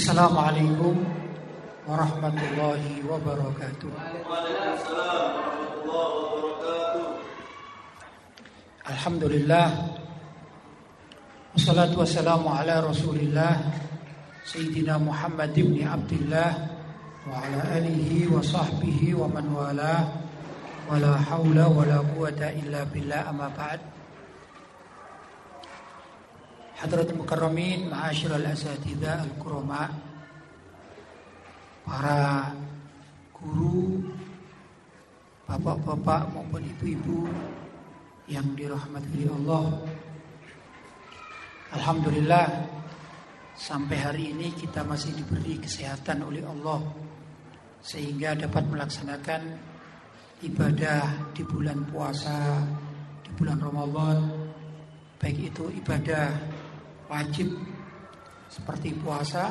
Assalamualaikum warahmatullahi wabarakatuh. Alhamdulillah. Wassalatu wassalamu ala rasulillah Sayyidina Muhammad ibn Abdullah Wa ala alihi wa wa man wala Wa la hawla wa la quwata illa billah Hadratul Mukarramin Ma'asyiral Asatidah Al-Kurama. Para guru Bapak-bapak maupun ibu-ibu Yang dirahmati Allah. Alhamdulillah sampai hari ini kita masih diberi kesehatan oleh Allah sehingga dapat melaksanakan ibadah di bulan puasa, di bulan Ramadan, baik itu ibadah wajib seperti puasa,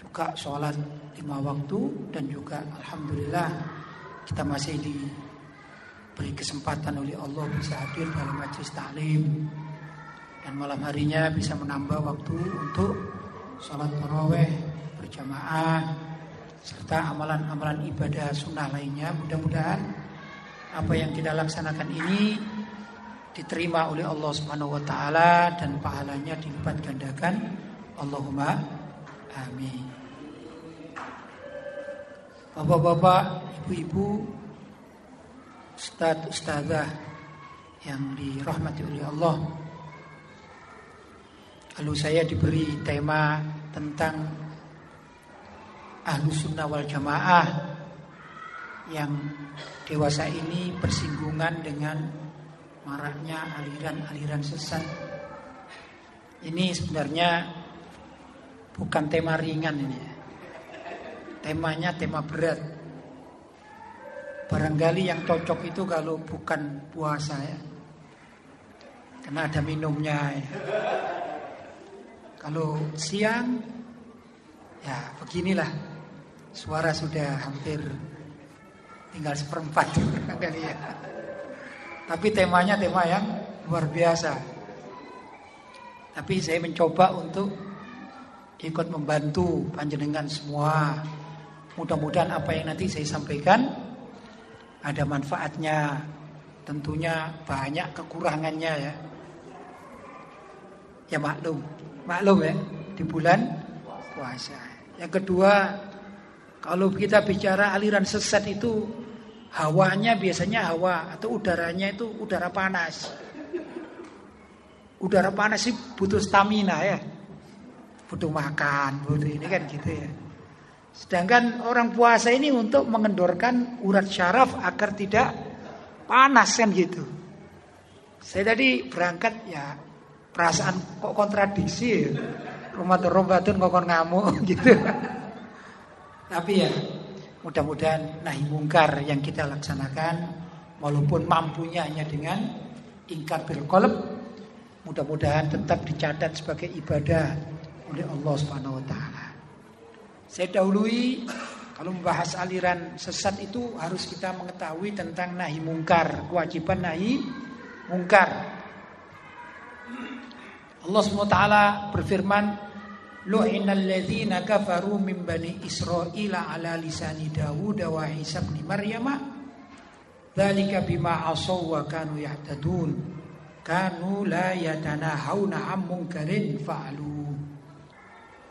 juga sholat lima waktu dan juga Alhamdulillah kita masih diberi kesempatan oleh Allah bisa hadir dalam majlis taklim dan malam harinya bisa menambah waktu untuk sholat taraweh berjamaah serta amalan-amalan ibadah sunnah lainnya. Mudah-mudahan apa yang kita laksanakan ini diterima oleh Allah Subhanahu wa taala dan pahalanya dilipat gandakan. Allahumma amin. Bapak-bapak, ibu-ibu, ustaz, ustazah yang dirahmati oleh Allah. Lalu saya diberi tema tentang Ahlus Sunnah wal Jamaah yang dewasa ini bersinggungan dengan maraknya aliran-aliran sesat. Ini sebenarnya bukan tema ringan ini ya. Temanya tema berat. Barangkali yang cocok itu kalau bukan puasa ya. Karena ada minumnya ya. Kalau siang ya beginilah suara sudah hampir tinggal seperempat kali ya. Tapi temanya tema yang luar biasa. Tapi saya mencoba untuk ikut membantu panjenengan semua. Mudah-mudahan apa yang nanti saya sampaikan ada manfaatnya. Tentunya banyak kekurangannya ya. Ya maklum, maklum ya di bulan puasa. Yang kedua, kalau kita bicara aliran sesat itu hawanya biasanya hawa atau udaranya itu udara panas. Udara panas sih butuh stamina ya. Butuh makan, butuh ini kan gitu ya. Sedangkan orang puasa ini untuk mengendorkan urat syaraf agar tidak panas kan gitu. Saya tadi berangkat ya perasaan kok kontradiksi ya. Ramadan Ramadan kok ngamuk gitu. Tapi ya mudah-mudahan nahi mungkar yang kita laksanakan walaupun mampunya hanya dengan ingkar bil mudah-mudahan tetap dicatat sebagai ibadah oleh Allah Subhanahu wa. Saya dahului kalau membahas aliran sesat itu harus kita mengetahui tentang nahi mungkar, kewajiban nahi mungkar. Allah SWT berfirman Lu'inal ladzina kafaru min bani Israila ala lisani Dawud wa Isa Maryam. Dzalika bima asaw wa kanu yahtadun. Kanu la yatanahawna munkarin fa'alu.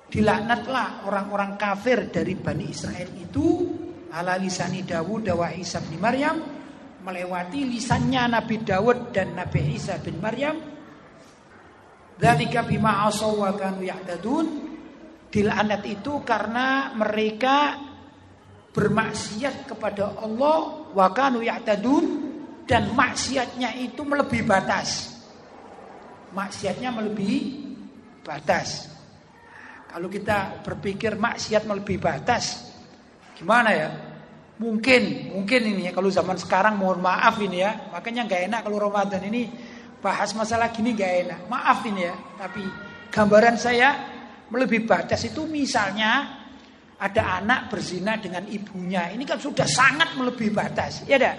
Dilaknatlah orang-orang kafir dari Bani Israel itu ala lisani Dawud wa Isa bin Maryam melewati lisannya Nabi Dawud dan Nabi Isa bin Maryam Dzalika bima asaw wa kanu. Dilaknat itu karena mereka bermaksiat kepada Allah wa kanu dan maksiatnya itu melebihi batas. Maksiatnya melebihi batas. Kalau kita berpikir maksiat melebihi batas, gimana ya? Mungkin, mungkin ini ya kalau zaman sekarang mohon maaf ini ya. Makanya nggak enak kalau Ramadan ini bahas masalah gini gak enak. Maaf ini ya, tapi gambaran saya melebihi batas itu misalnya ada anak berzina dengan ibunya. Ini kan sudah sangat melebihi batas. Ya dah.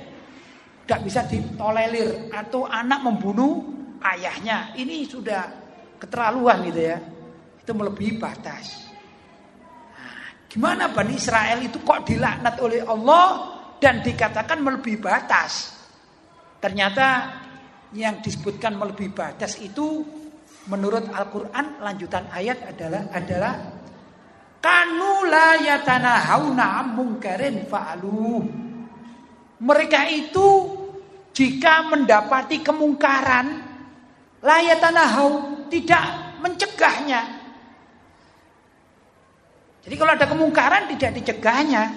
Gak bisa ditolelir atau anak membunuh ayahnya. Ini sudah keterlaluan gitu ya. Itu melebihi batas. Gimana Bani Israel itu kok dilaknat oleh Allah dan dikatakan melebihi batas? Ternyata yang disebutkan melebihi batas itu menurut Al-Qur'an lanjutan ayat adalah adalah kanu la yatanahawna mungkarin fa'alu. Mereka itu jika mendapati kemungkaran la yatanahau tidak mencegahnya jadi kalau ada kemungkaran tidak dicegahnya,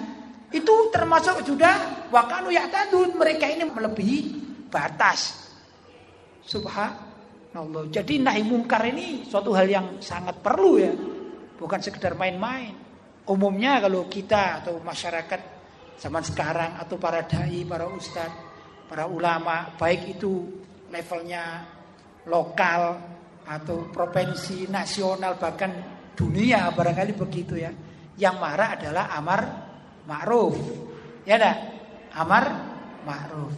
itu termasuk sudah wakanu tadun mereka ini melebihi batas. Subhanallah. Jadi nahi mungkar ini suatu hal yang sangat perlu ya. Bukan sekedar main-main. Umumnya kalau kita atau masyarakat zaman sekarang atau para dai, para ustadz, para ulama, baik itu levelnya lokal atau provinsi, nasional bahkan dunia barangkali begitu ya. Yang marah adalah amar ma'ruf. Ya dah, amar ma'ruf.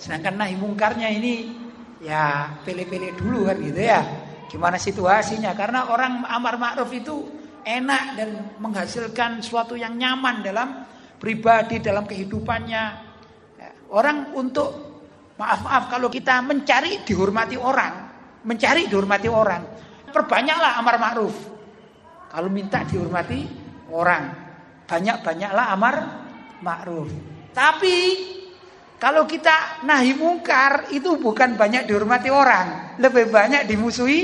Sedangkan nahi mungkarnya ini ya pilih-pilih dulu kan gitu ya. Gimana situasinya? Karena orang amar ma'ruf itu enak dan menghasilkan suatu yang nyaman dalam pribadi, dalam kehidupannya. Ya, orang untuk maaf-maaf kalau kita mencari dihormati orang, mencari dihormati orang, perbanyaklah amar ma'ruf. Kalau minta dihormati orang, banyak-banyaklah amar ma'ruf. Tapi kalau kita nahi mungkar itu bukan banyak dihormati orang, lebih banyak dimusuhi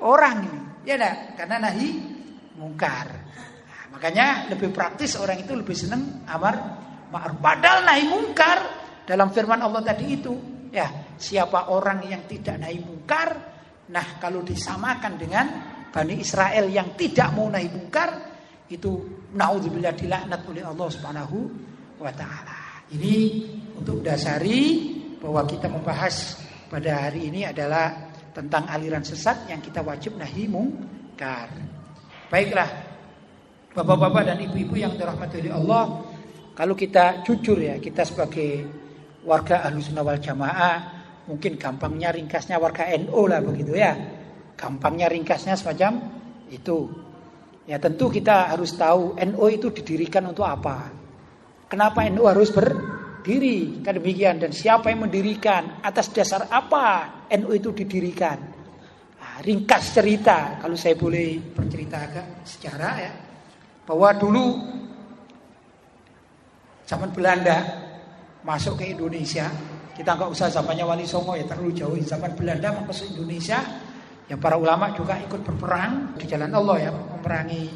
orang ini. Ya dah, karena nahi mungkar. Nah, makanya lebih praktis orang itu lebih senang amar ma'ruf. Padahal nahi mungkar dalam firman Allah tadi itu, ya, siapa orang yang tidak nahi mungkar, nah kalau disamakan dengan Bani Israel yang tidak mau naik mungkar itu naudzubillah dilaknat oleh Allah Subhanahu wa taala. Ini untuk dasari bahwa kita membahas pada hari ini adalah tentang aliran sesat yang kita wajib nahi mungkar. Baiklah. Bapak-bapak dan ibu-ibu yang dirahmati oleh Allah, kalau kita jujur ya, kita sebagai warga Ahlus Sunnah wal Jamaah, mungkin gampangnya ringkasnya warga NU lah begitu ya Gampangnya ringkasnya semacam itu. Ya tentu kita harus tahu NU itu didirikan untuk apa. Kenapa NU harus berdiri? Kan demikian. Dan siapa yang mendirikan? Atas dasar apa NU itu didirikan? Nah, ringkas cerita, kalau saya boleh bercerita agak sejarah ya. Bahwa dulu zaman Belanda masuk ke Indonesia, kita nggak usah zamannya Wali Songo ya terlalu jauh. Zaman Belanda masuk Indonesia, yang para ulama juga ikut berperang di jalan Allah ya, memerangi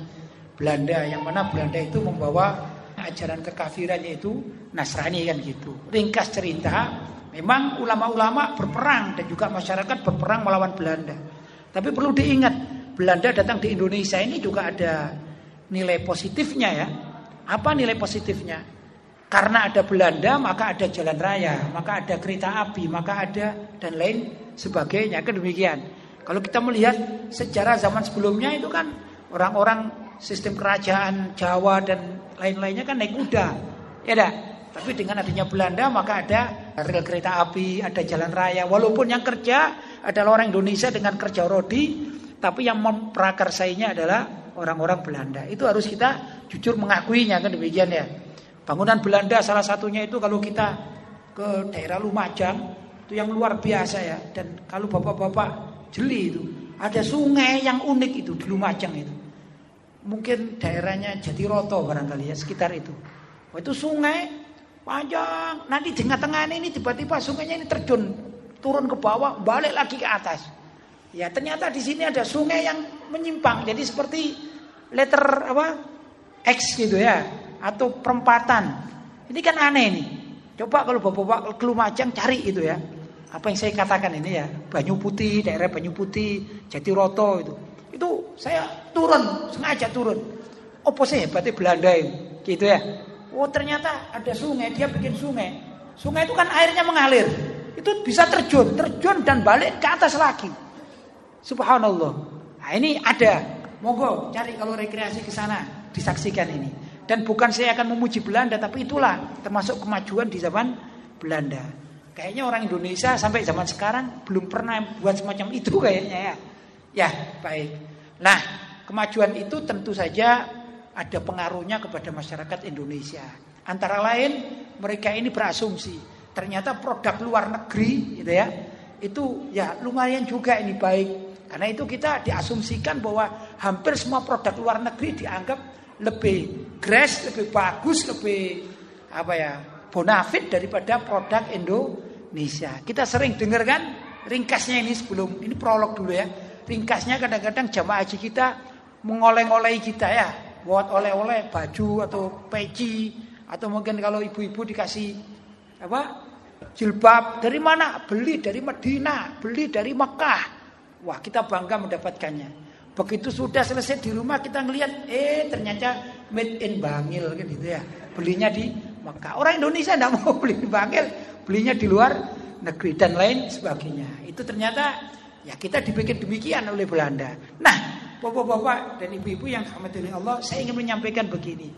Belanda yang mana Belanda itu membawa ajaran kekafiran yaitu Nasrani kan gitu. Ringkas cerita, memang ulama-ulama berperang dan juga masyarakat berperang melawan Belanda. Tapi perlu diingat, Belanda datang di Indonesia ini juga ada nilai positifnya ya. Apa nilai positifnya? Karena ada Belanda, maka ada jalan raya, maka ada kereta api, maka ada dan lain sebagainya. Kan demikian. Kalau kita melihat sejarah zaman sebelumnya itu kan orang-orang sistem kerajaan Jawa dan lain-lainnya kan naik kuda. Ya dah. Tapi dengan adanya Belanda maka ada rel kereta api, ada jalan raya. Walaupun yang kerja adalah orang Indonesia dengan kerja rodi, tapi yang memprakarsainya adalah orang-orang Belanda. Itu harus kita jujur mengakuinya kan demikian ya. Bangunan Belanda salah satunya itu kalau kita ke daerah Lumajang itu yang luar biasa ya. Dan kalau bapak-bapak jeli itu. Ada sungai yang unik itu di Lumajang itu. Mungkin daerahnya Jatiroto barangkali ya sekitar itu. Oh, itu sungai panjang. Nanti di tengah-tengah ini tiba-tiba sungainya ini terjun turun ke bawah, balik lagi ke atas. Ya ternyata di sini ada sungai yang menyimpang. Jadi seperti letter apa X gitu ya atau perempatan. Ini kan aneh nih. Coba kalau bapak-bapak ke Lumajang cari itu ya apa yang saya katakan ini ya, Banyu Putih, daerah Banyu Putih, Jatiroto itu. Itu saya turun, sengaja turun. Apa sih hebatnya Belanda itu? Gitu ya. Oh ternyata ada sungai, dia bikin sungai. Sungai itu kan airnya mengalir. Itu bisa terjun, terjun dan balik ke atas lagi. Subhanallah. Nah ini ada. Monggo cari kalau rekreasi ke sana, disaksikan ini. Dan bukan saya akan memuji Belanda, tapi itulah termasuk kemajuan di zaman Belanda. Kayaknya orang Indonesia sampai zaman sekarang belum pernah buat semacam itu kayaknya ya. Ya, baik. Nah, kemajuan itu tentu saja ada pengaruhnya kepada masyarakat Indonesia. Antara lain mereka ini berasumsi ternyata produk luar negeri gitu ya itu ya lumayan juga ini baik karena itu kita diasumsikan bahwa hampir semua produk luar negeri dianggap lebih grass, lebih bagus, lebih apa ya bonafit daripada produk Indonesia. Kita sering dengar kan ringkasnya ini sebelum ini prolog dulu ya. Ringkasnya kadang-kadang jamaah haji kita mengoleh-oleh kita ya. Buat oleh-oleh baju atau peci atau mungkin kalau ibu-ibu dikasih apa jilbab. Dari mana? Beli dari Madinah beli dari Mekah. Wah kita bangga mendapatkannya. Begitu sudah selesai di rumah kita ngelihat eh ternyata made in Bangil gitu ya. Belinya di Mekah. Orang Indonesia tidak mau beli di Bangil belinya di luar negeri dan lain sebagainya. Itu ternyata ya kita dibikin demikian oleh Belanda nah Bapak-bapak dan ibu-ibu yang dirahmati Allah, saya ingin menyampaikan begini.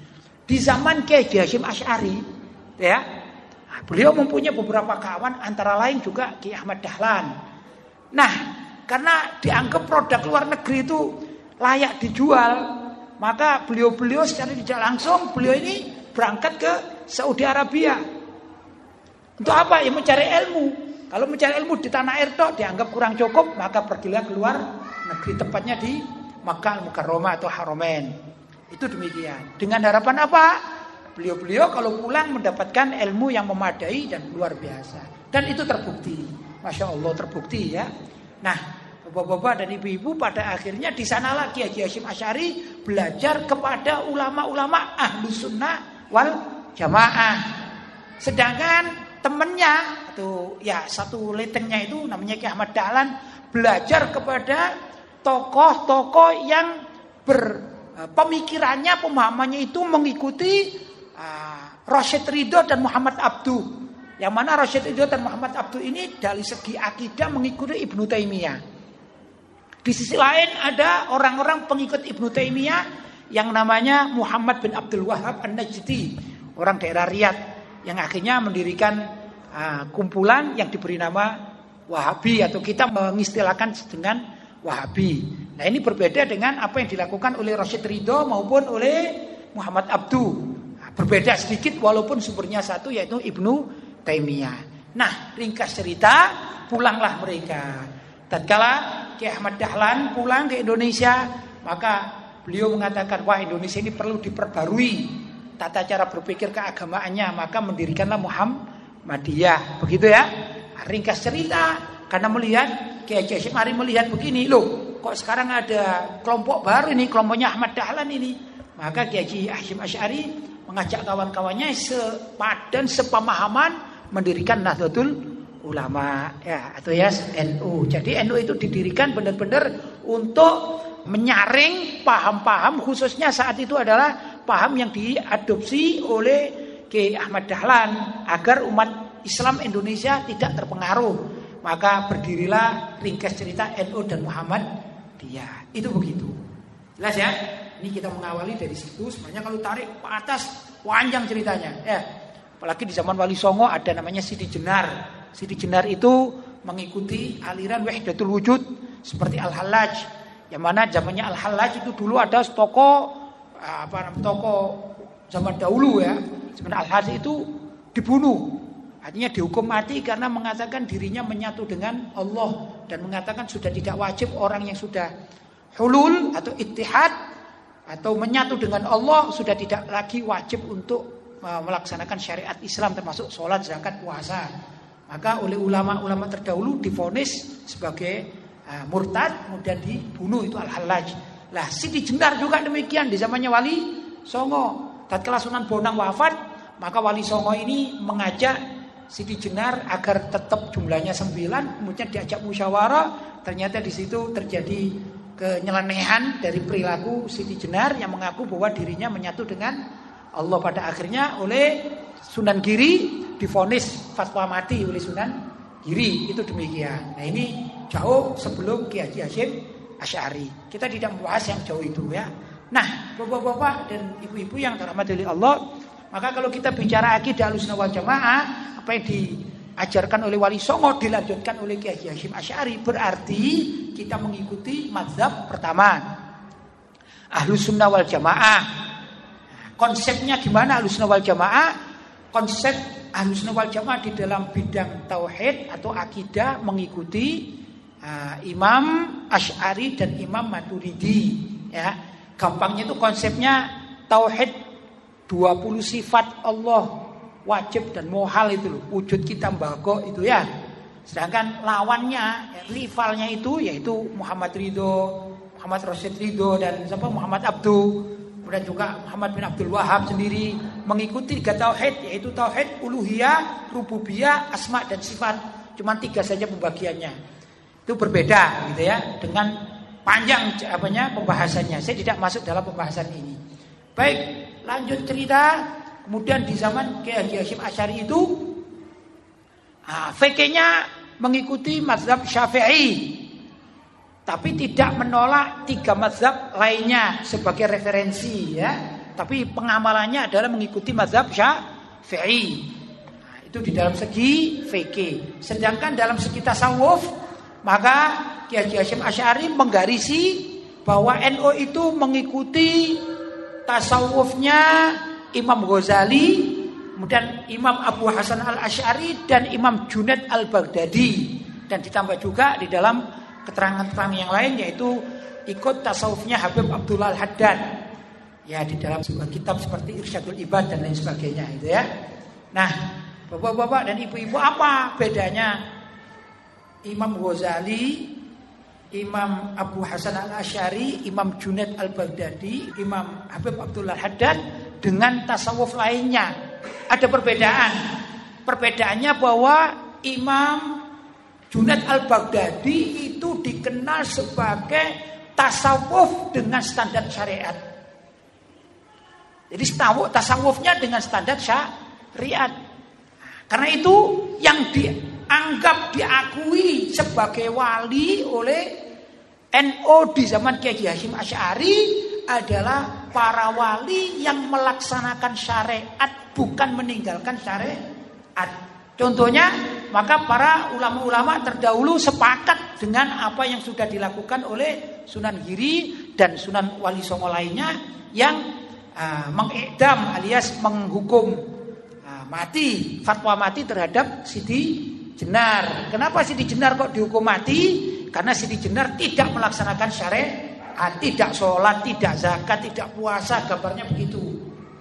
Di zaman Kiai Hasyim Asy'ari, ya, beliau mempunyai beberapa kawan antara lain juga Kiai Ahmad Dahlan. Nah, karena dianggap produk luar negeri itu layak dijual, maka beliau-beliau secara tidak langsung beliau ini berangkat ke Saudi Arabia. Untuk apa? Ya mencari ilmu. Kalau mencari ilmu di tanah air toh dianggap kurang cukup, maka pergilah keluar negeri tepatnya di Makkah Mukarramah atau Haromen. Itu demikian. Dengan harapan apa? Beliau-beliau kalau pulang mendapatkan ilmu yang memadai dan luar biasa. Dan itu terbukti. Masya Allah terbukti ya. Nah, bapak-bapak dan ibu-ibu pada akhirnya di sana lagi Haji Hashim Asyari belajar kepada ulama-ulama ahlu sunnah wal jamaah. Sedangkan temennya atau ya satu letengnya itu namanya Ki Ahmad Dahlan belajar kepada tokoh-tokoh yang berpemikirannya eh, pemahamannya itu mengikuti uh, Rashid Ridho dan Muhammad Abdu. Yang mana Rashid Ridho dan Muhammad Abdu ini dari segi akidah mengikuti Ibnu Taimiyah. Di sisi lain ada orang-orang pengikut Ibnu Taimiyah yang namanya Muhammad bin Abdul Wahab An-Najdi, orang daerah Riyadh yang akhirnya mendirikan uh, kumpulan yang diberi nama Wahabi atau kita mengistilahkan dengan Wahabi. Nah ini berbeda dengan apa yang dilakukan oleh Rashid Ridho maupun oleh Muhammad Abdu. Nah, berbeda sedikit walaupun sumbernya satu yaitu Ibnu Taimiyah. Nah ringkas cerita pulanglah mereka. Tatkala Ki Ahmad Dahlan pulang ke Indonesia maka beliau mengatakan wah Indonesia ini perlu diperbarui tata cara berpikir keagamaannya maka mendirikanlah Muhammadiyah begitu ya. Ringkas cerita karena melihat Kiai Hasyim Mari melihat begini, loh, kok sekarang ada kelompok baru ini, kelompoknya Ahmad Dahlan ini. Maka Kiai Hasyim Asy'ari mengajak kawan-kawannya sepadan, sepemahaman mendirikan Nahdlatul Ulama ya atau ya NU. Jadi NU itu didirikan benar-benar untuk menyaring paham-paham khususnya saat itu adalah paham yang diadopsi oleh Kiai Ahmad Dahlan agar umat Islam Indonesia tidak terpengaruh maka berdirilah ringkas cerita NU dan Muhammad dia. Itu begitu. Jelas ya? Ini kita mengawali dari situ. Sebenarnya kalau tarik ke atas panjang ceritanya. Ya. Apalagi di zaman Wali Songo ada namanya Siti Jenar. Siti Jenar itu mengikuti aliran Wahdatul Wujud seperti Al-Hallaj. Yang mana zamannya Al-Hallaj itu dulu ada toko apa namanya toko zaman dahulu ya. Sebenarnya Al-Hallaj itu dibunuh Artinya dihukum mati karena mengatakan dirinya menyatu dengan Allah dan mengatakan sudah tidak wajib orang yang sudah hulul atau ittihad atau menyatu dengan Allah sudah tidak lagi wajib untuk uh, melaksanakan syariat Islam termasuk sholat, zakat, puasa. Maka oleh ulama-ulama terdahulu difonis sebagai uh, murtad kemudian dibunuh itu al-halaj. Lah Siti Jenar juga demikian di zamannya Wali Songo. Tatkala Sunan Bonang wafat, maka Wali Songo ini mengajak Siti Jenar agar tetap jumlahnya sembilan, kemudian diajak musyawarah, ternyata di situ terjadi kenyelenehan dari perilaku Siti Jenar yang mengaku bahwa dirinya menyatu dengan Allah pada akhirnya oleh Sunan Giri difonis fatwa mati oleh Sunan Giri itu demikian. Nah ini jauh sebelum Ki Haji Hashim Asy'ari. Kita tidak membahas yang jauh itu ya. Nah, bapak-bapak dan ibu-ibu yang dirahmati oleh Allah, maka kalau kita bicara akidah Ahlussunnah wal Jamaah, apa yang diajarkan oleh Wali Songo dilanjutkan oleh Kiai Hashim Asy'ari berarti kita mengikuti mazhab pertama Ahlus Sunnah wal Jamaah konsepnya gimana Ahlussunnah wal Jamaah? Konsep Ahlussunnah wal Jamaah di dalam bidang tauhid atau akidah mengikuti uh, Imam Asy'ari dan Imam Maturidi ya. Gampangnya itu konsepnya tauhid 20 sifat Allah wajib dan mohal itu loh, wujud kita mbako itu ya. Sedangkan lawannya, rivalnya itu yaitu Muhammad Ridho, Muhammad Rasid Ridho dan siapa Muhammad Abdu, kemudian juga Muhammad bin Abdul Wahab sendiri mengikuti tiga tauhid yaitu tauhid uluhiyah, rububiyah, asma dan sifat. Cuma tiga saja pembagiannya. Itu berbeda gitu ya dengan panjang apanya pembahasannya. Saya tidak masuk dalam pembahasan ini. Baik, lanjut cerita. Kemudian di zaman Kiai Hasyim Asy'ari itu nah, fikihnya mengikuti mazhab Syafi'i. Tapi tidak menolak tiga mazhab lainnya sebagai referensi ya. Tapi pengamalannya adalah mengikuti mazhab Syafi'i. Nah, itu di dalam segi fikih. Sedangkan dalam segi tasawuf maka Kiai Hasyim Asy'ari menggarisi bahwa NO itu mengikuti tasawufnya Imam Ghazali, kemudian Imam Abu Hasan Al Ashari dan Imam Junaid Al Baghdadi dan ditambah juga di dalam keterangan-keterangan yang lain yaitu ikut tasawufnya Habib Abdullah Al Haddad ya di dalam sebuah kitab seperti Irsyadul Ibad dan lain sebagainya itu ya. Nah, bapak-bapak dan ibu-ibu apa bedanya Imam Ghazali Imam Abu Hasan al Ashari, Imam Junaid al Baghdadi, Imam Habib Abdullah Haddad dengan tasawuf lainnya. Ada perbedaan. Perbedaannya bahwa Imam Junaid al Baghdadi itu dikenal sebagai tasawuf dengan standar syariat. Jadi tasawufnya dengan standar syariat. Karena itu yang di anggap diakui sebagai wali oleh NO di zaman Kiai Hasyim Asy'ari adalah para wali yang melaksanakan syariat bukan meninggalkan syariat. Contohnya, maka para ulama-ulama terdahulu sepakat dengan apa yang sudah dilakukan oleh Sunan Giri dan Sunan Wali Songo lainnya yang uh, mengedam alias menghukum uh, mati, fatwa mati terhadap Siti Jenar. Kenapa Siti Jenar kok dihukum mati? Karena Siti Jenar tidak melaksanakan syariat, tidak sholat, tidak zakat, tidak puasa, gambarnya begitu.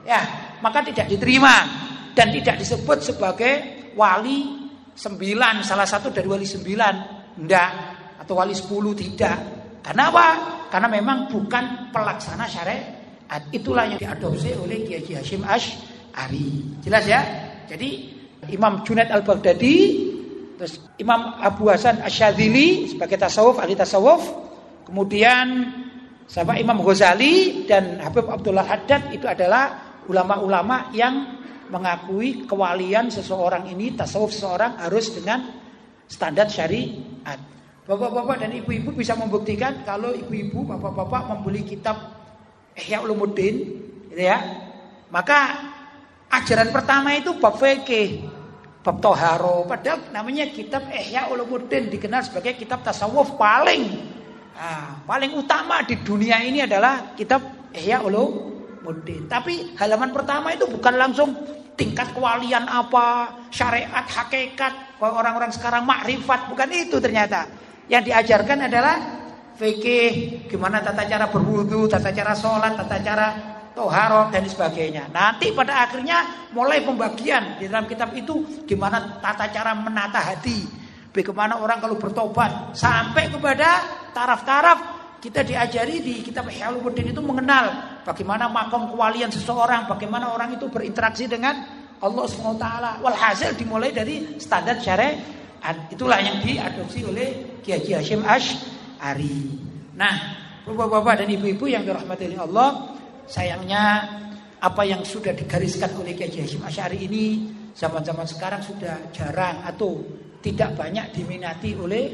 Ya, maka tidak diterima dan tidak disebut sebagai wali sembilan, salah satu dari wali sembilan, enggak, atau wali sepuluh tidak. Karena apa? Karena memang bukan pelaksana syariat. Itulah yang diadopsi oleh Kiai Hashim Ash'ari. Jelas ya? Jadi Imam Junaid Al-Baghdadi Terus Imam Abu Hasan Asyadzili sebagai tasawuf ahli tasawuf. Kemudian sama Imam Ghazali dan Habib Abdullah Haddad itu adalah ulama-ulama yang mengakui kewalian seseorang ini tasawuf seseorang harus dengan standar syariat. Bapak-bapak dan ibu-ibu bisa membuktikan kalau ibu-ibu, bapak-bapak membeli kitab Ihya Ulumuddin, gitu ya. Maka ajaran pertama itu bab fikih. Bab Toharo. Padahal namanya kitab Ihya Ulumuddin dikenal sebagai kitab tasawuf paling nah, paling utama di dunia ini adalah kitab Ihya Ulumuddin. Tapi halaman pertama itu bukan langsung tingkat kewalian apa, syariat, hakikat, orang-orang sekarang makrifat, bukan itu ternyata. Yang diajarkan adalah fikih, gimana tata cara berwudu, tata cara sholat, tata cara toharo dan sebagainya. Nanti pada akhirnya mulai pembagian di dalam kitab itu gimana tata cara menata hati, bagaimana orang kalau bertobat sampai kepada taraf-taraf kita diajari di kitab Ihyauluddin itu mengenal bagaimana makom kewalian seseorang, bagaimana orang itu berinteraksi dengan Allah SWT. Walhasil dimulai dari standar syariat. Itulah yang diadopsi oleh Kiai Hashim Ash'ari. Nah, Bapak-bapak dan ibu-ibu yang dirahmati Allah, Sayangnya apa yang sudah digariskan oleh Kiai Hasyim Asy'ari ini zaman-zaman sekarang sudah jarang atau tidak banyak diminati oleh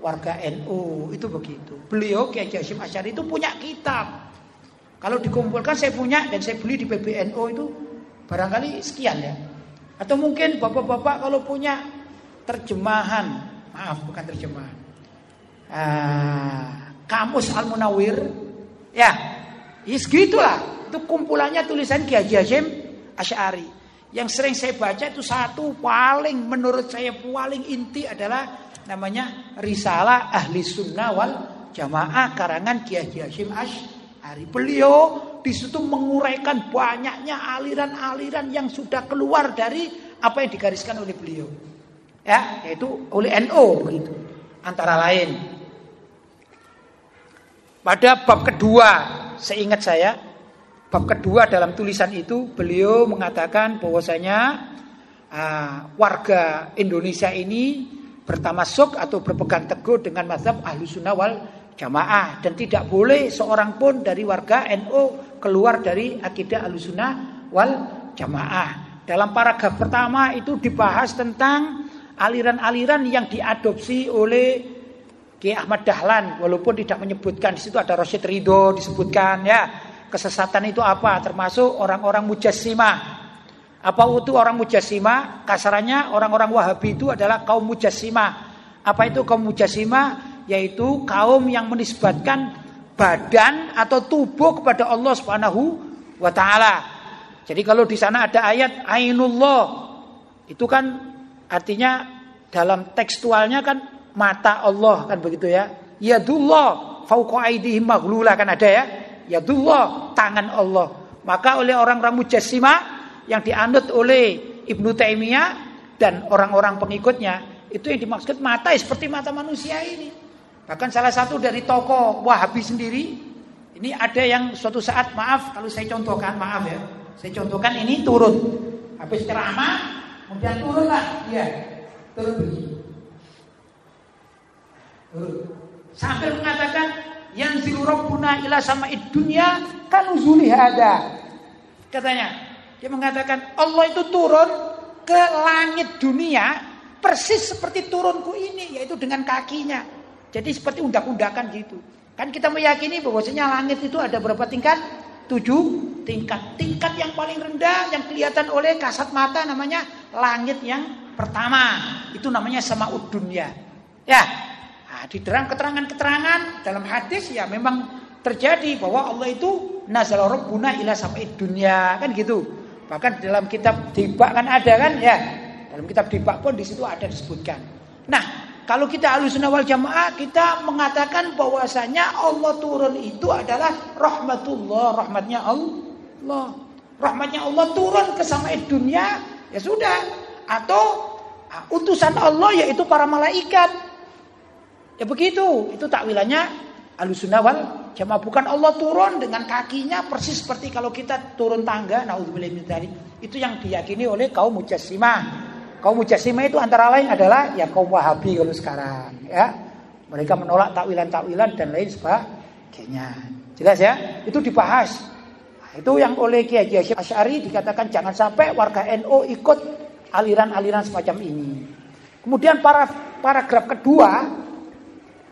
warga NU. Itu begitu. Beliau Kiai Hasyim Asy'ari itu punya kitab. Kalau dikumpulkan saya punya dan saya beli di PBNU itu barangkali sekian ya. Atau mungkin bapak-bapak kalau punya terjemahan, maaf bukan terjemahan. Uh, kamus Al Munawir ya Ya segitulah. Itu kumpulannya tulisan Ki Haji Hashim Asy'ari. Yang sering saya baca itu satu paling menurut saya paling inti adalah namanya Risalah Ahli Sunnah wal Jamaah karangan Ki Haji Hashim Asy'ari. Beliau di situ menguraikan banyaknya aliran-aliran yang sudah keluar dari apa yang digariskan oleh beliau. Ya, yaitu oleh NO begitu. Antara lain. Pada bab kedua, seingat saya, bab kedua dalam tulisan itu beliau mengatakan bahwasanya uh, warga Indonesia ini bertamasuk atau berpegang teguh dengan mazhab ahlu sunnah wal jamaah dan tidak boleh seorang pun dari warga NO keluar dari akidah alusuna wal jamaah. Dalam paragraf pertama itu dibahas tentang aliran-aliran yang diadopsi oleh Ki Ahmad Dahlan walaupun tidak menyebutkan di situ ada Rosyid Ridho disebutkan ya. Kesesatan itu apa? Termasuk orang-orang mujassimah. Apa itu orang mujassimah? Kasarannya orang-orang Wahabi itu adalah kaum mujassimah. Apa itu kaum mujassimah? Yaitu kaum yang menisbatkan badan atau tubuh kepada Allah Subhanahu wa taala. Jadi kalau di sana ada ayat ainullah itu kan artinya dalam tekstualnya kan mata Allah kan begitu ya. Yadullah fauqa aidihim maghlula kan ada ya. Yadullah tangan Allah. Maka oleh orang-orang mujassimah yang dianut oleh Ibnu Taimiyah dan orang-orang pengikutnya itu yang dimaksud mata seperti mata manusia ini. Bahkan salah satu dari tokoh Wahabi sendiri, ini ada yang suatu saat maaf kalau saya contohkan, maaf ya. Saya contohkan ini turun. Habis ceramah, kemudian turunlah dia. Turun begini. Sambil mengatakan yang rabbuna sama dunya kanuzuli hada. Katanya, dia mengatakan Allah itu turun ke langit dunia persis seperti turunku ini yaitu dengan kakinya. Jadi seperti undak-undakan gitu. Kan kita meyakini bahwasanya langit itu ada berapa tingkat? Tujuh tingkat. Tingkat yang paling rendah yang kelihatan oleh kasat mata namanya langit yang pertama. Itu namanya sama dunia. Ya. Nah, di dalam keterangan-keterangan dalam hadis ya memang terjadi bahwa Allah itu nazal rabbuna ila sampai dunia kan gitu. Bahkan dalam kitab Dibak kan ada kan ya. Dalam kitab Dibak pun di situ ada disebutkan. Nah, kalau kita alusuna wal jamaah kita mengatakan bahwasanya Allah turun itu adalah rahmatullah, rahmatnya Allah. Rahmatnya Allah turun ke sama dunia, ya sudah. Atau ah, utusan Allah yaitu para malaikat. Ya begitu, itu takwilannya alusuna wal jamaah. Bukan Allah turun dengan kakinya persis seperti kalau kita turun tangga, naudzubillah Itu yang diyakini oleh kaum mujassimah. Kaum Mujassimah itu antara lain adalah ya kaum Wahabi kalau sekarang ya. Mereka menolak takwilan-takwilan dan lain sebagainya. Jelas ya? Itu dibahas. Nah, itu yang oleh Kiai Haji Asy'ari dikatakan jangan sampai warga NU ikut aliran-aliran semacam ini. Kemudian para paragraf kedua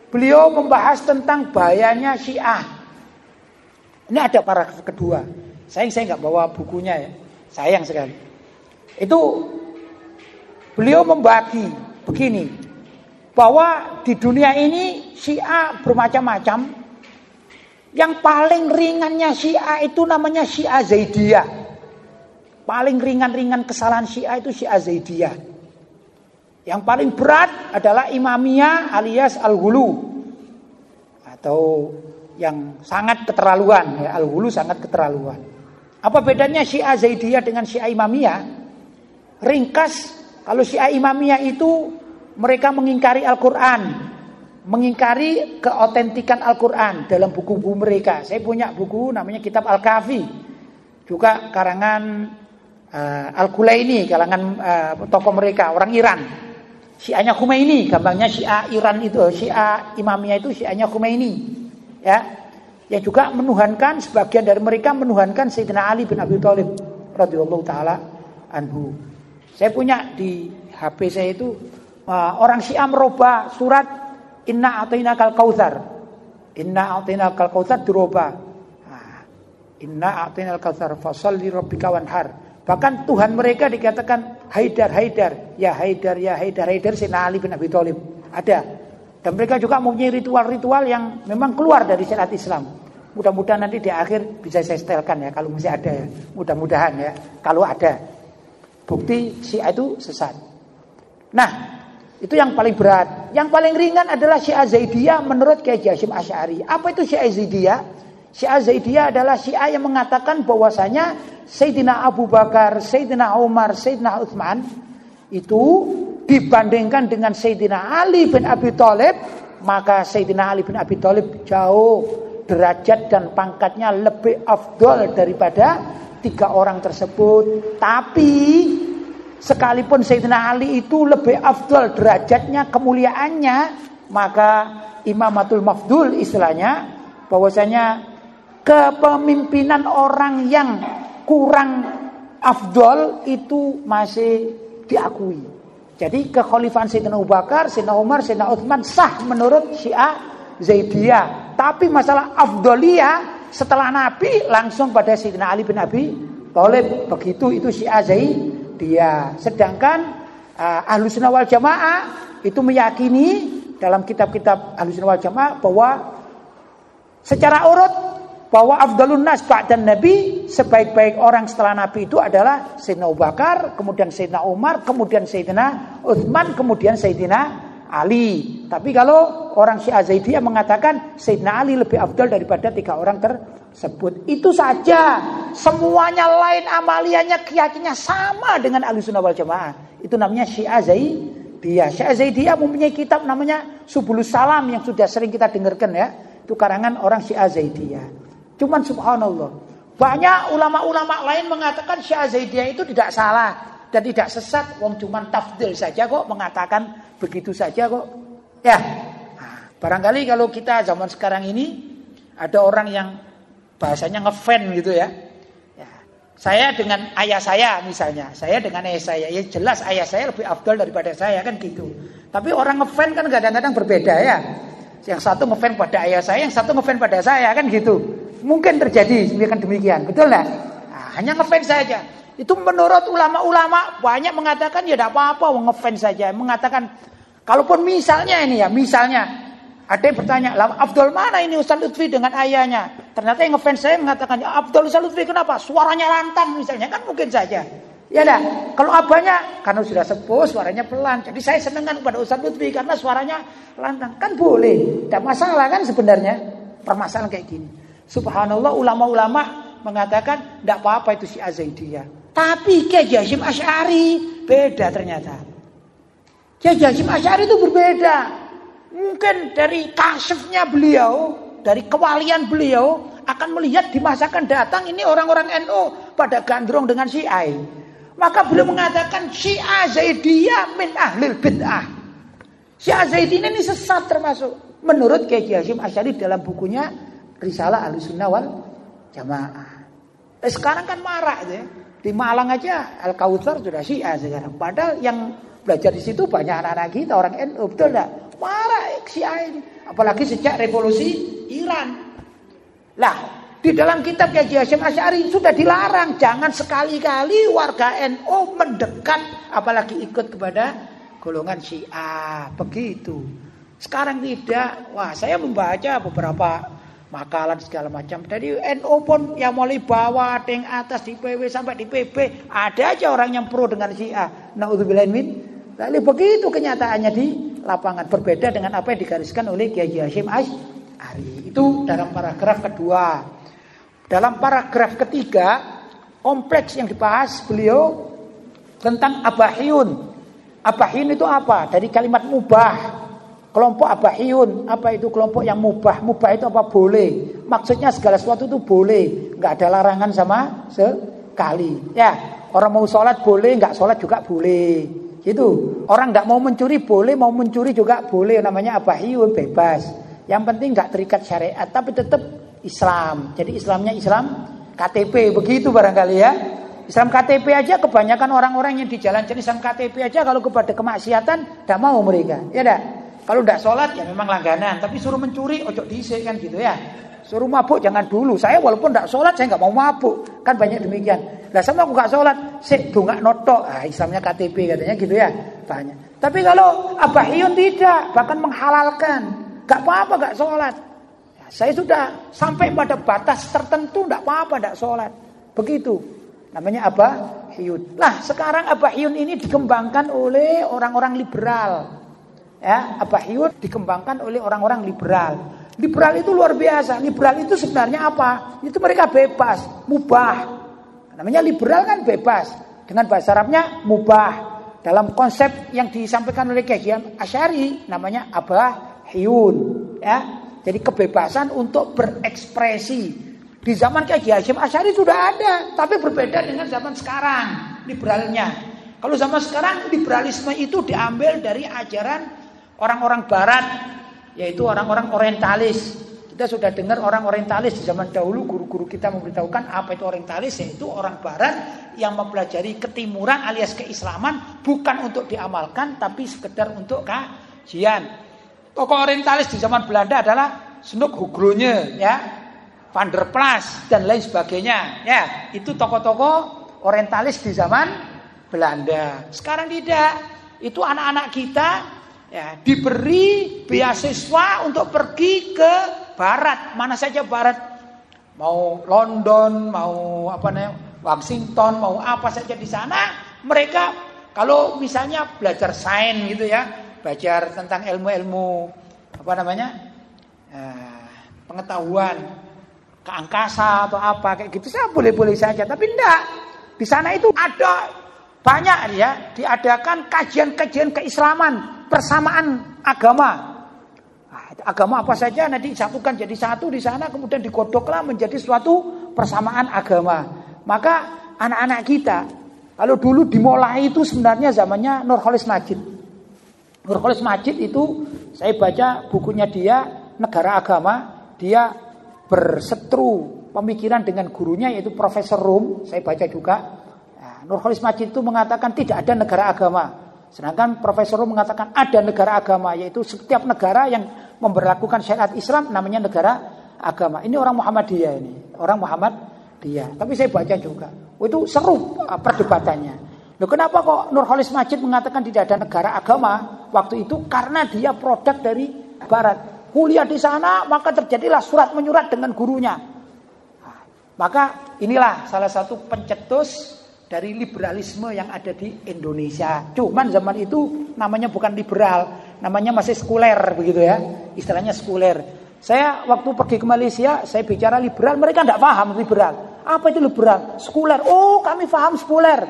beliau membahas tentang bahayanya Syiah. Ini ada paragraf kedua. Sayang saya nggak bawa bukunya ya. Sayang sekali. Itu Beliau membagi begini, bahwa di dunia ini Syiah bermacam-macam. Yang paling ringannya Syiah itu namanya Syiah Zaidiyah. Paling ringan-ringan kesalahan Syiah itu Syiah Zaidiyah. Yang paling berat adalah Imamiyah alias Al-Hulu. Atau yang sangat keterlaluan. Ya, Al-Hulu sangat keterlaluan. Apa bedanya Syiah Zaidiyah dengan Syiah Imamiyah? Ringkas kalau Syiah Imamiyah itu mereka mengingkari Al-Qur'an, mengingkari keotentikan Al-Qur'an dalam buku-buku mereka. Saya punya buku namanya Kitab Al-Kafi. Juga karangan uh, Al-Kulaini, kalangan uh, tokoh mereka, orang Iran. Syiahnya Khomeini, gambarnya Syiah Iran itu, Syiah Imamiyah itu Syiahnya Khomeini. Ya. Yang juga menuhankan sebagian dari mereka menuhankan Sayyidina Ali bin Abi Thalib radhiyallahu taala anhu. Saya punya di HP saya itu uh, orang Syiah merubah surat Inna atina kal kautsar. Inna atina kal kautsar dirubah. Nah, Inna atina kal kautsar fasalli rabbika wanhar. Bahkan Tuhan mereka dikatakan Haidar Haidar, ya Haidar ya Haidar Haidar Sina Ali bin Abi Thalib. Ada. Dan mereka juga mempunyai ritual-ritual yang memang keluar dari syariat Islam. Mudah-mudahan nanti di akhir bisa saya setelkan ya kalau masih ada ya. Mudah-mudahan ya kalau ada. Bukti Syiah itu sesat. Nah, itu yang paling berat. Yang paling ringan adalah Syiah Zaidiyah menurut Kiai Jasim Asy'ari. Apa itu Syiah Zaidiyah? Syiah Zaidiyah adalah Syiah yang mengatakan bahwasanya Sayyidina Abu Bakar, Sayyidina Umar, Sayyidina Utsman itu dibandingkan dengan Sayyidina Ali bin Abi Thalib, maka Sayyidina Ali bin Abi Thalib jauh derajat dan pangkatnya lebih afdol daripada tiga orang tersebut. Tapi sekalipun Sayyidina Ali itu lebih afdol derajatnya, kemuliaannya, maka imamatul mafdul istilahnya bahwasanya kepemimpinan orang yang kurang afdol itu masih diakui. Jadi kekhalifahan Sayyidina Abu Bakar, Sayyidina Umar, Sayyidina Utsman sah menurut Syiah Zaidiyah. Tapi masalah afdoliyah setelah Nabi langsung pada Sayyidina Ali bin Abi Thalib. Begitu itu Syiah dia. Sedangkan uh, Ahlus Sunnah wal Jamaah itu meyakini dalam kitab-kitab Ahlus Sunnah wal Jamaah bahwa secara urut bahwa afdalun nas dan nabi sebaik-baik orang setelah nabi itu adalah Sayyidina Abu Bakar, kemudian Sayyidina Umar, kemudian Sayyidina Utsman, kemudian Sayyidina Ali. Tapi kalau orang Syiah Zaidiyah mengatakan Sayyidina Ali lebih afdal daripada tiga orang tersebut. Itu saja. Semuanya lain amaliannya keyakinannya sama dengan Ahli Sunnah wal Jamaah. Itu namanya Syiah Zaidiyah. Syiah Zaidiyah mempunyai kitab namanya Subulus Salam yang sudah sering kita dengarkan ya. Itu karangan orang Syiah Zaidiyah. Cuman subhanallah. Banyak ulama-ulama lain mengatakan Syiah Zaidiyah itu tidak salah dan tidak sesat. Wong cuman tafdil saja kok mengatakan begitu saja kok. Ya, nah, barangkali kalau kita zaman sekarang ini ada orang yang bahasanya ngefan gitu ya. ya. Saya dengan ayah saya misalnya, saya dengan ayah saya, ya jelas ayah saya lebih afdol daripada saya kan gitu. Tapi orang ngefan kan kadang-kadang berbeda ya. Yang satu ngefan pada ayah saya, yang satu ngefan pada saya kan gitu. Mungkin terjadi demikian demikian, betul nggak? Nah, hanya ngefan saja. Itu menurut ulama-ulama banyak mengatakan ya tidak apa-apa ngefans saja. Mengatakan kalaupun misalnya ini ya, misalnya ada yang bertanya, lah Abdul mana ini Ustaz Lutfi dengan ayahnya? Ternyata yang ngefans saya mengatakan, ya Abdul Ustaz Lutfi kenapa? Suaranya lantang misalnya, kan mungkin saja. Ya dah, kalau abahnya karena sudah sepuh suaranya pelan. Jadi saya senengan kepada Ustaz Lutfi karena suaranya lantang. Kan boleh, tidak masalah kan sebenarnya permasalahan kayak gini. Subhanallah ulama-ulama mengatakan tidak apa-apa itu si Azaidiyah. Tapi Kiai Hasyim Asy'ari beda ternyata. Kiai Hasyim Asy'ari itu berbeda. Mungkin dari kasifnya beliau, dari kewalian beliau akan melihat di masa akan datang ini orang-orang NU pada gandrung dengan Syiah. Maka beliau mengatakan Syiah Zaidiyah min ahlil bid'ah. Syiah Zaidiyah ini sesat termasuk menurut Kiai Hasyim Asy'ari dalam bukunya Risalah Ahlussunnah wal Jamaah. Eh, sekarang kan marah itu ya. Di Malang aja Al Kautsar sudah Syiah sekarang. Padahal yang belajar di situ banyak anak-anak kita orang NU, betul enggak? Marah Syiah ini. Apalagi sejak revolusi Iran. Lah, di dalam kitab Kiai Hasyim Asy'ari sudah dilarang jangan sekali-kali warga NU mendekat apalagi ikut kepada golongan Syiah. Begitu. Sekarang tidak. Wah, saya membaca beberapa makalan segala macam. Jadi NU pun yang mulai bawah, ada yang atas di PW sampai di PB, ada aja orang yang pro dengan Syiah. Nauzubillah min. Lalu begitu kenyataannya di lapangan berbeda dengan apa yang digariskan oleh Kiai Hashim Asy'ari. Itu dalam paragraf kedua. Dalam paragraf ketiga, kompleks yang dibahas beliau tentang abahiyun. Abahiyun itu apa? Dari kalimat mubah Kelompok abahiyun, apa itu kelompok yang mubah? Mubah itu apa? Boleh. Maksudnya segala sesuatu itu boleh, nggak ada larangan sama sekali. Ya, orang mau sholat boleh, nggak sholat juga boleh. Gitu. Orang nggak mau mencuri boleh, mau mencuri juga boleh. Namanya abahiyun, bebas. Yang penting nggak terikat syariat, tapi tetap Islam. Jadi Islamnya Islam KTP, begitu barangkali ya. Islam KTP aja kebanyakan orang-orang yang di jalan jenis Islam KTP aja kalau kepada kemaksiatan tidak mau mereka. Ya dah. Kalau tidak sholat ya memang langganan, tapi suruh mencuri ojo diisi kan gitu ya. Suruh mabuk jangan dulu. Saya walaupun tidak sholat saya nggak mau mabuk. Kan banyak demikian. Lah sama aku nggak sholat, sik bunga noto. Ah, Islamnya KTP katanya gitu ya. Banyak. Tapi kalau abahiyun tidak, bahkan menghalalkan. Gak apa-apa gak sholat. Ya, saya sudah sampai pada batas tertentu tidak apa-apa tidak sholat. Begitu. Namanya apa? Hiyun. Lah sekarang Hiyun ini dikembangkan oleh orang-orang liberal. Ya, Hiyun dikembangkan oleh orang-orang liberal. Liberal itu luar biasa. Liberal itu sebenarnya apa? Itu mereka bebas, mubah. Namanya liberal kan bebas. Dengan bahasa Arabnya mubah. Dalam konsep yang disampaikan oleh Kiai Asyari namanya Hiyun. Ya, jadi kebebasan untuk berekspresi. Di zaman Kiai Hasyim Asyari sudah ada, tapi berbeda dengan zaman sekarang liberalnya. Kalau zaman sekarang liberalisme itu diambil dari ajaran orang-orang barat, yaitu orang-orang orientalis. Kita sudah dengar orang orientalis di zaman dahulu guru-guru kita memberitahukan apa itu orientalis yaitu orang barat yang mempelajari ketimuran alias keislaman bukan untuk diamalkan tapi sekedar untuk kajian. Tokoh orientalis di zaman Belanda adalah Snoek Huglonya, ya, Van der Plas dan lain sebagainya. Ya, itu tokoh-tokoh orientalis di zaman Belanda. Sekarang tidak. Itu anak-anak kita ya. Diberi beasiswa untuk pergi ke barat, mana saja barat. Mau London, mau apa namanya? Washington, mau apa saja di sana, mereka kalau misalnya belajar sains gitu ya, belajar tentang ilmu-ilmu apa namanya? Eh, pengetahuan ke angkasa atau apa kayak gitu saya boleh-boleh saja. Tapi enggak. Di sana itu ada banyak ya diadakan kajian-kajian keislaman persamaan agama. Nah, agama apa saja nanti disatukan jadi satu di sana kemudian digodoklah menjadi suatu persamaan agama. Maka anak-anak kita kalau dulu dimulai itu sebenarnya zamannya Nurholis Majid. Nurholis Majid itu saya baca bukunya dia negara agama dia bersetru pemikiran dengan gurunya yaitu Profesor Rum saya baca juga nah, Nurholis Majid itu mengatakan tidak ada negara agama sedangkan Profesor mengatakan ada negara agama yaitu setiap negara yang memperlakukan syariat Islam namanya negara agama ini orang Muhammadiyah ini orang Muhammad dia tapi saya baca juga itu seru uh, perdebatannya Loh kenapa kok Nurholis Majid mengatakan tidak ada negara agama waktu itu? Karena dia produk dari barat. Kuliah di sana maka terjadilah surat menyurat dengan gurunya. Nah, maka inilah salah satu pencetus dari liberalisme yang ada di Indonesia. Cuman zaman itu namanya bukan liberal, namanya masih sekuler begitu ya. Istilahnya sekuler. Saya waktu pergi ke Malaysia, saya bicara liberal, mereka tidak paham liberal. Apa itu liberal? Sekuler. Oh, kami paham sekuler.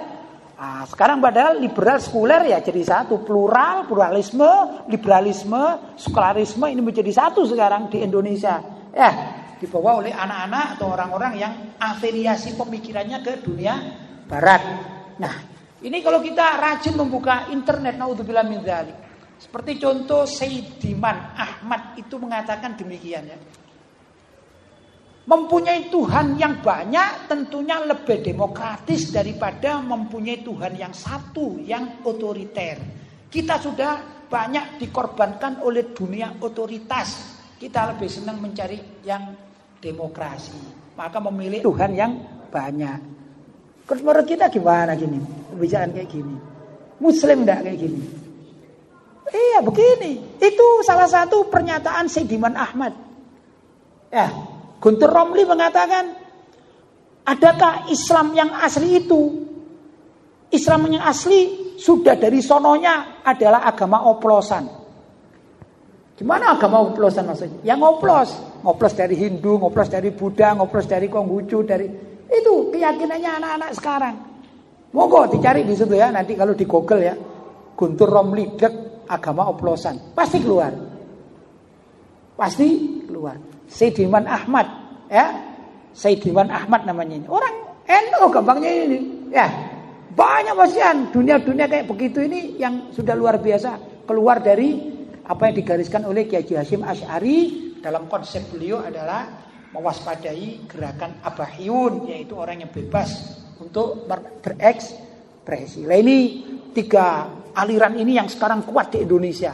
Nah, sekarang padahal liberal sekuler ya jadi satu, plural, pluralisme, liberalisme, sekularisme ini menjadi satu sekarang di Indonesia. Ya, dibawa oleh anak-anak atau orang-orang yang afiliasi pemikirannya ke dunia barat. Nah, ini kalau kita rajin membuka internet naudzubillah min dzalik. Seperti contoh Sayyidiman Ahmad itu mengatakan demikian ya. Mempunyai Tuhan yang banyak tentunya lebih demokratis daripada mempunyai Tuhan yang satu, yang otoriter. Kita sudah banyak dikorbankan oleh dunia otoritas. Kita lebih senang mencari yang demokrasi. Maka memilih Tuhan yang banyak. Terus menurut kita gimana gini? Kebijakan kayak gini. Muslim enggak kayak gini? Iya begini. Itu salah satu pernyataan Sediman Ahmad. Ya, Guntur Romli mengatakan, adakah Islam yang asli itu? Islam yang asli sudah dari sononya adalah agama oplosan. Gimana agama oplosan maksudnya? Yang oplos, oplos dari Hindu, oplos dari Buddha, oplos dari Konghucu, dari itu keyakinannya anak-anak sekarang. Monggo dicari di situ ya, nanti kalau di Google ya. Guntur Romli dek agama oplosan, pasti keluar. Pasti keluar. Saidiman Ahmad ya Saidiman Ahmad namanya ini orang NU gampangnya ini ya banyak masian dunia-dunia kayak begitu ini yang sudah luar biasa keluar dari apa yang digariskan oleh Kiai Hasyim Asy'ari dalam konsep beliau adalah mewaspadai gerakan abahiyun yaitu orang yang bebas untuk berekspresi. Nah ini tiga aliran ini yang sekarang kuat di Indonesia.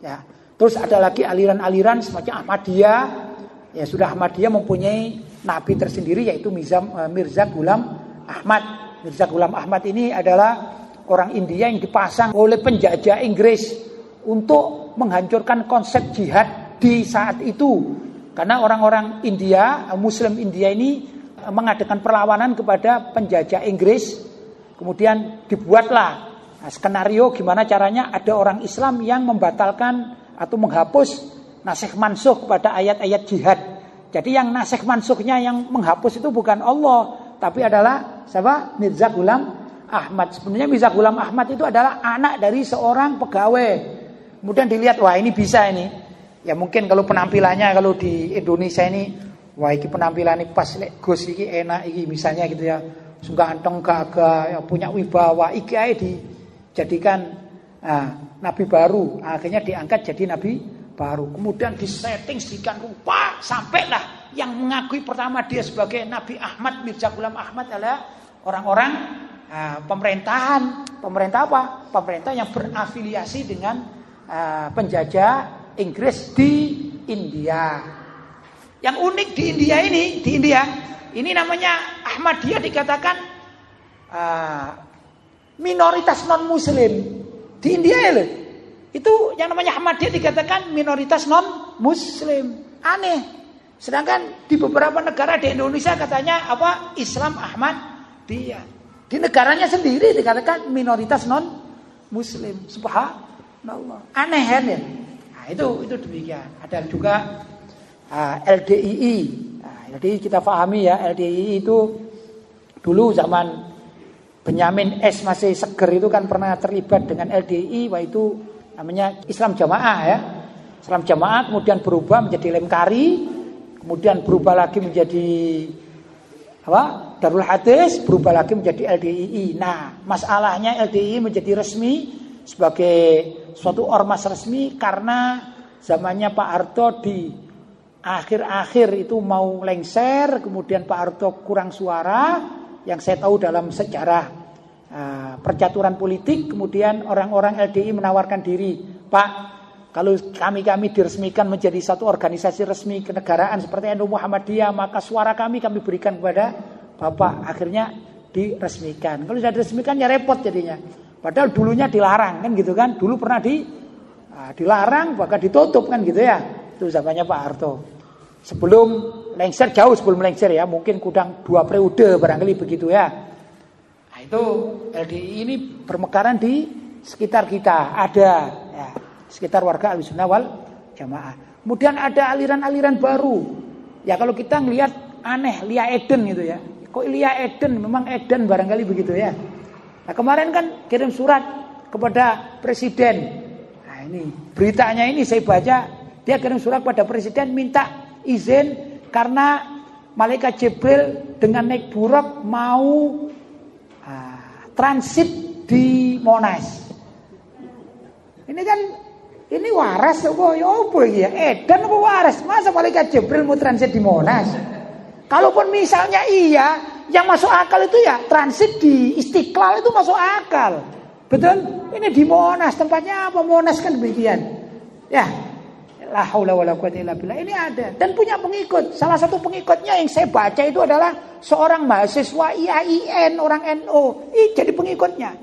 Ya. Terus ada lagi aliran-aliran semacam Ahmadiyah Ya sudah Ahmadiyah mempunyai nabi tersendiri yaitu Mirza, eh, Mirza Gulam Ahmad. Mirza Gulam Ahmad ini adalah orang India yang dipasang oleh penjajah Inggris untuk menghancurkan konsep jihad di saat itu Karena orang-orang India, Muslim India ini mengadakan perlawanan kepada penjajah Inggris. Kemudian dibuatlah nah, skenario gimana caranya ada orang Islam yang membatalkan atau menghapus nasih mansuh kepada ayat-ayat jihad. Jadi yang nasih mansuhnya yang menghapus itu bukan Allah, tapi adalah siapa? Mirza Gulam Ahmad. Sebenarnya Mirza Gulam Ahmad itu adalah anak dari seorang pegawai. Kemudian dilihat, wah ini bisa ini. Ya mungkin kalau penampilannya kalau di Indonesia ini Wah iki penampilan pas lek Gus iki enak iki misalnya gitu ya. Sungguh ganteng gagah, ya, punya wibawa, iki ae dijadikan nah, nabi baru. Akhirnya diangkat jadi nabi baru. Kemudian disetting sedemikian rupa sampailah yang mengakui pertama dia sebagai Nabi Ahmad Mirza Ghulam Ahmad adalah orang-orang uh, pemerintahan. Pemerintah apa? Pemerintah yang berafiliasi dengan uh, penjajah Inggris di India. Yang unik di India ini, di India, ini namanya Ahmadiyah dikatakan uh, minoritas non Muslim di India ya. Itu yang namanya Ahmadiyah dikatakan minoritas non Muslim. Aneh. Sedangkan di beberapa negara di Indonesia katanya apa Islam Ahmad dia di negaranya sendiri dikatakan minoritas non Muslim. Subhanallah. Aneh kan ya. Nah, itu itu demikian. Ada juga Ah, LDII. Nah, LDII kita pahami ya, LDII itu dulu zaman Benyamin S masih seger itu kan pernah terlibat dengan LDI yaitu namanya Islam Jamaah ya. Islam Jamaah kemudian berubah menjadi Lemkari, kemudian berubah lagi menjadi apa? Darul Hadis, berubah lagi menjadi LDII. Nah, masalahnya LDII menjadi resmi sebagai suatu ormas resmi karena zamannya Pak Harto di akhir-akhir itu mau lengser, kemudian Pak Harto kurang suara, yang saya tahu dalam sejarah uh, percaturan politik, kemudian orang-orang LDI menawarkan diri, Pak, kalau kami-kami diresmikan menjadi satu organisasi resmi kenegaraan seperti NU Muhammadiyah, maka suara kami kami berikan kepada Bapak. Akhirnya diresmikan. Kalau sudah diresmikan ya repot jadinya. Padahal dulunya dilarang kan gitu kan. Dulu pernah di uh, dilarang bahkan ditutup kan gitu ya. Itu zamannya Pak Harto. Sebelum lengser jauh sebelum lengser ya, mungkin kudang dua periode barangkali begitu ya. Nah, itu LDI ini bermekaran di sekitar kita ada ya, sekitar warga Ahlussunnah wal Jamaah. Kemudian ada aliran-aliran baru. Ya kalau kita ngelihat aneh Lia Eden gitu ya. Kok Lia Eden memang Eden barangkali begitu ya. Nah, kemarin kan kirim surat kepada presiden. Nah, ini beritanya ini saya baca dia kirim surat kepada presiden minta izin karena malaikat Jibril dengan naik buruk mau uh, transit di Monas. Ini kan ini waras apa ya apa ya? Edan apa waras? Masa malaikat Jibril mau transit di Monas? Kalaupun misalnya iya, yang masuk akal itu ya transit di Istiqlal itu masuk akal. Betul? Ini di Monas, tempatnya apa? Monas kan demikian. Ya, La haula wala quwata illa. Ini ada dan punya pengikut. Salah satu pengikutnya yang saya baca itu adalah seorang mahasiswa IAIN orang NO. Ih, jadi pengikutnya.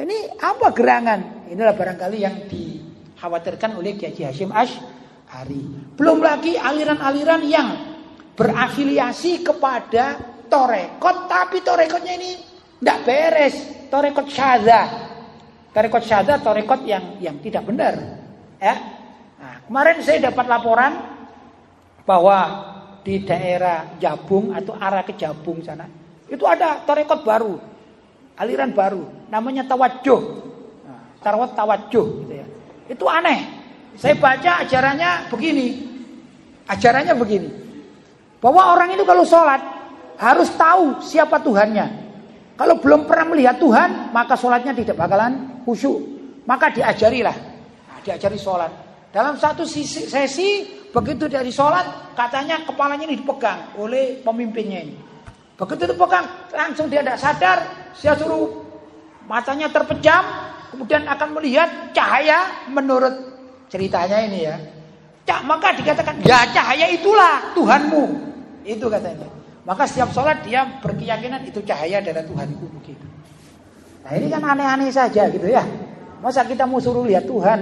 Ini apa gerangan? Inilah barangkali yang dikhawatirkan oleh Kiai Hashim Ash'ari. Belum lagi aliran-aliran yang berafiliasi kepada torekot, tapi torekotnya ini tidak beres. Torekot syada. Torekot syada, torekot yang yang tidak benar. Ya, Kemarin saya dapat laporan bahwa di daerah Jabung atau arah ke Jabung sana itu ada torekot baru, aliran baru, namanya tawajuh, nah, tarawat tawajuh gitu ya. Itu aneh. Saya baca ajarannya begini, ajarannya begini, bahwa orang itu kalau sholat harus tahu siapa Tuhannya. Kalau belum pernah melihat Tuhan, maka sholatnya tidak bakalan khusyuk. Maka diajarilah, nah, diajari sholat. Dalam satu sisi, sesi begitu dari sholat katanya kepalanya ini dipegang oleh pemimpinnya ini. Begitu dipegang langsung dia tidak sadar, saya suruh matanya terpejam, kemudian akan melihat cahaya menurut ceritanya ini ya. Cak, maka dikatakan ya cahaya itulah Tuhanmu. Itu katanya. Maka setiap sholat dia berkeyakinan itu cahaya dari Tuhanku begitu. Nah ini kan aneh-aneh saja gitu ya. Masa kita mau suruh lihat Tuhan?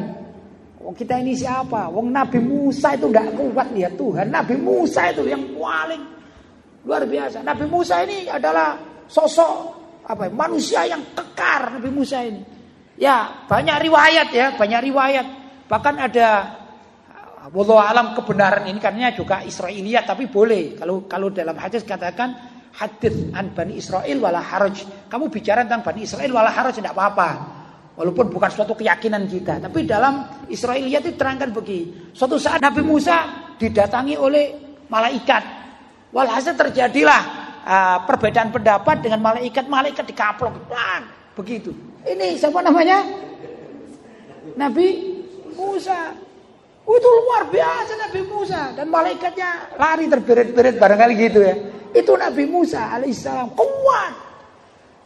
Wong kita ini siapa? Wong Nabi Musa itu nggak kuat lihat Tuhan. Nabi Musa itu yang paling luar biasa. Nabi Musa ini adalah sosok apa? Ya, manusia yang kekar Nabi Musa ini. Ya banyak riwayat ya, banyak riwayat. Bahkan ada Wallahu alam kebenaran ini karena juga Israiliyat tapi boleh. Kalau kalau dalam hadis katakan hadis an Bani Israel wala haraj. Kamu bicara tentang Bani Israel wala haraj tidak apa-apa. Walaupun bukan suatu keyakinan kita, tapi dalam Israiliyat itu terangkan begini. Suatu saat Nabi Musa didatangi oleh malaikat. Walhasil terjadilah uh, perbedaan pendapat dengan malaikat. Malaikat dikaplok, begitu. Ini siapa namanya? Nabi Musa. Itu luar biasa Nabi Musa dan malaikatnya lari terberet-beret barangkali gitu ya. Itu Nabi Musa alaihissalam kuat.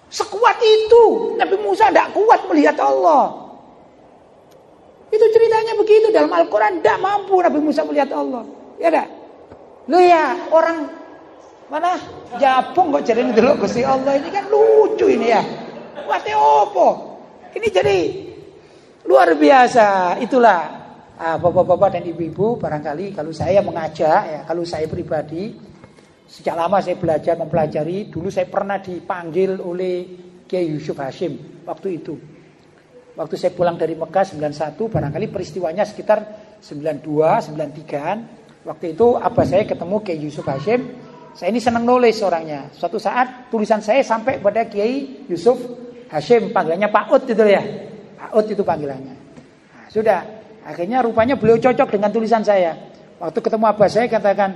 Sekuat itu. Nabi Musa tidak kuat melihat Allah. Itu ceritanya begitu dalam Al-Quran. Tidak mampu Nabi Musa melihat Allah. Ya tidak? Lu ya orang mana Japung kok jadi dulu Gusti Allah ini kan lucu ini ya. Wate opo. Ini jadi luar biasa. Itulah ah, bapak-bapak dan ibu-ibu barangkali kalau saya mengajak ya, kalau saya pribadi Sejak lama saya belajar mempelajari. Dulu saya pernah dipanggil oleh Kiai Yusuf Hashim waktu itu. Waktu saya pulang dari Mekah 91 barangkali peristiwanya sekitar 92, 93 Waktu itu abah saya ketemu Kiai Yusuf Hashim. Saya ini senang nulis orangnya. Suatu saat tulisan saya sampai pada Kiai Yusuf Hashim panggilannya Pak Ut itu ya. Pak Ut itu panggilannya. Nah, sudah, akhirnya rupanya beliau cocok dengan tulisan saya. Waktu ketemu abah saya katakan,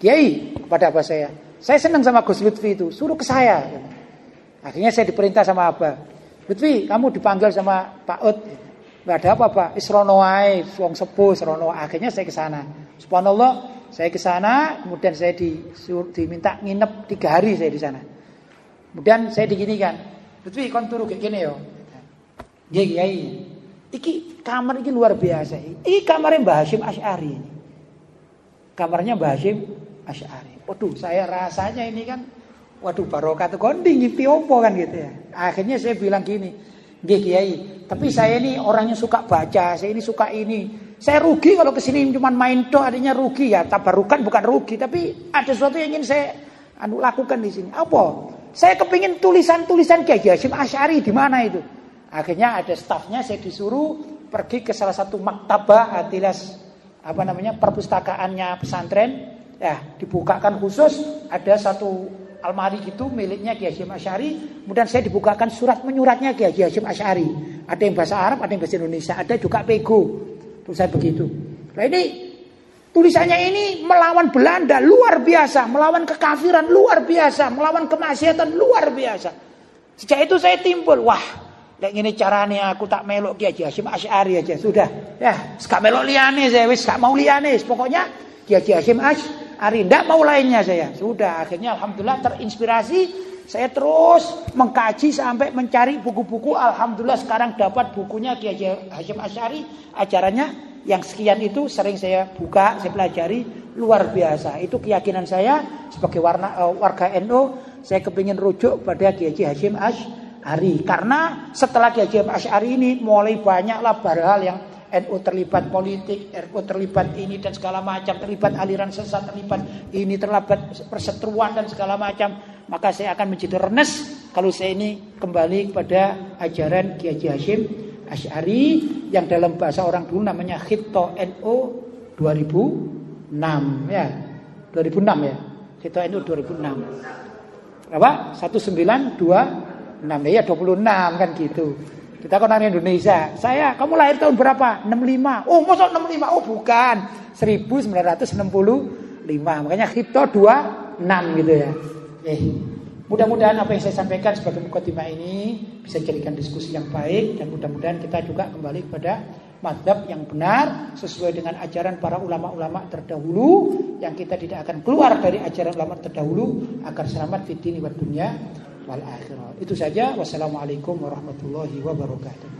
Kiai pada apa saya, saya senang sama Gus Lutfi itu, suruh ke saya. Akhirnya saya diperintah sama Abah, Lutfi kamu dipanggil sama Pak Ut. Gak ada apa Pak, Isrono wae, wong sepuh, Isrono. Akhirnya saya ke sana. Subhanallah, saya ke sana, kemudian saya disuruh, diminta nginep tiga hari saya di sana. Kemudian saya diginikan, Lutfi kon turu kayak gini yo. Dia kiai. Iki kamar ini luar biasa. Iki kamarnya Mbah Hashim Asy'ari ini. Kamarnya Mbah Hashim Asy'ari. Waduh, saya rasanya ini kan waduh barokah tuh konding ngipi kan gitu ya. Akhirnya saya bilang gini, "Nggih Kiai, tapi saya ini orangnya suka baca, saya ini suka ini. Saya rugi kalau ke sini cuma main toh adanya rugi ya. Tabarukan bukan rugi, tapi ada sesuatu yang ingin saya anu lakukan di sini. Apa? Saya kepingin tulisan-tulisan Kiai Hasyim Asy'ari di mana itu? Akhirnya ada stafnya saya disuruh pergi ke salah satu maktabah atilas apa namanya perpustakaannya pesantren Ya, dibukakan khusus ada satu almari gitu miliknya Kiai Hasyim Asy'ari. Kemudian saya dibukakan surat menyuratnya Kiai Hasyim Asy'ari. Ada yang bahasa Arab, ada yang bahasa Indonesia, ada juga pego. Tulisan begitu. Nah ini tulisannya ini melawan Belanda luar biasa, melawan kekafiran luar biasa, melawan kemaksiatan luar biasa. Sejak itu saya timbul, wah, Lek ini caranya aku tak melok Kiai Hasyim Asy'ari aja sudah. Ya, gak melok liane saya wis gak mau liane. Pokoknya Kiai Hasyim Asy'ari Ari tidak mau lainnya saya. Sudah akhirnya alhamdulillah terinspirasi saya terus mengkaji sampai mencari buku-buku. Alhamdulillah sekarang dapat bukunya Kiai Hashim Asyari. Ajarannya yang sekian itu sering saya buka, saya pelajari. Luar biasa. Itu keyakinan saya sebagai warna, uh, warga NU. Saya kepingin rujuk pada Kiai Hashim Asyari. Karena setelah Kiai Hashim Asyari ini mulai banyaklah hal yang NU terlibat politik, NU terlibat ini dan segala macam, terlibat aliran sesat, terlibat ini, terlibat perseteruan dan segala macam, maka saya akan menjadi renes kalau saya ini kembali kepada ajaran Kiai Haji Hashim Asy'ari yang dalam bahasa orang dulu namanya Khito NU 2006 ya. 2006 ya. Khito NU 2006. Berapa? 1926 ya 26 kan gitu. Kita kan orang Indonesia. Saya, kamu lahir tahun berapa? 65. Oh, masa 65? Oh, bukan. 1965. Makanya Hipto 26 gitu ya. Eh, mudah-mudahan apa yang saya sampaikan sebagai mukadimah ini bisa jadikan diskusi yang baik dan mudah-mudahan kita juga kembali kepada madhab yang benar sesuai dengan ajaran para ulama-ulama terdahulu yang kita tidak akan keluar dari ajaran ulama terdahulu agar selamat di dunia wal akhirah. Itu saja. Wassalamualaikum warahmatullahi wabarakatuh.